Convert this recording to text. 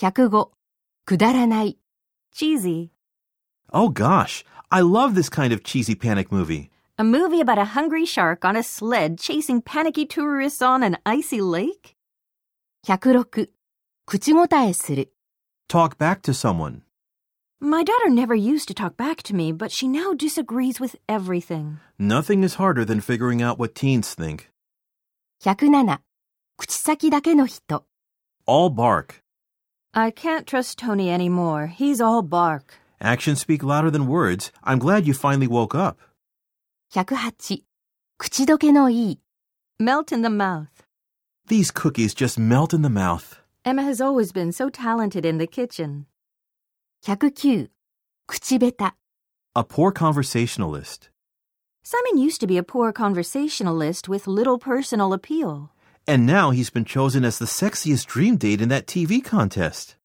105. くだらない。 Cheesy. Oh gosh, I love this kind of cheesy panic movie. A movie about a hungry shark on a sled chasing panicky tourists on an icy lake? 106. 口答えする。 Talk back to someone. My daughter never used to talk back to me, but she now disagrees with everything. Nothing is harder than figuring out what teens think. 107. 口先だけの人。 All bark. I can't trust Tony anymore. He's all bark. Actions speak louder than words. I'm glad you finally woke up. 108. 口どけのいい。 Melt in the mouth. These cookies just melt in the mouth. Emma has always been so talented in the kitchen. 109. 口下手。 A poor conversationalist. Simon used to be a poor conversationalist with little personal appeal. And now he's been chosen as the sexiest dream date in that TV contest.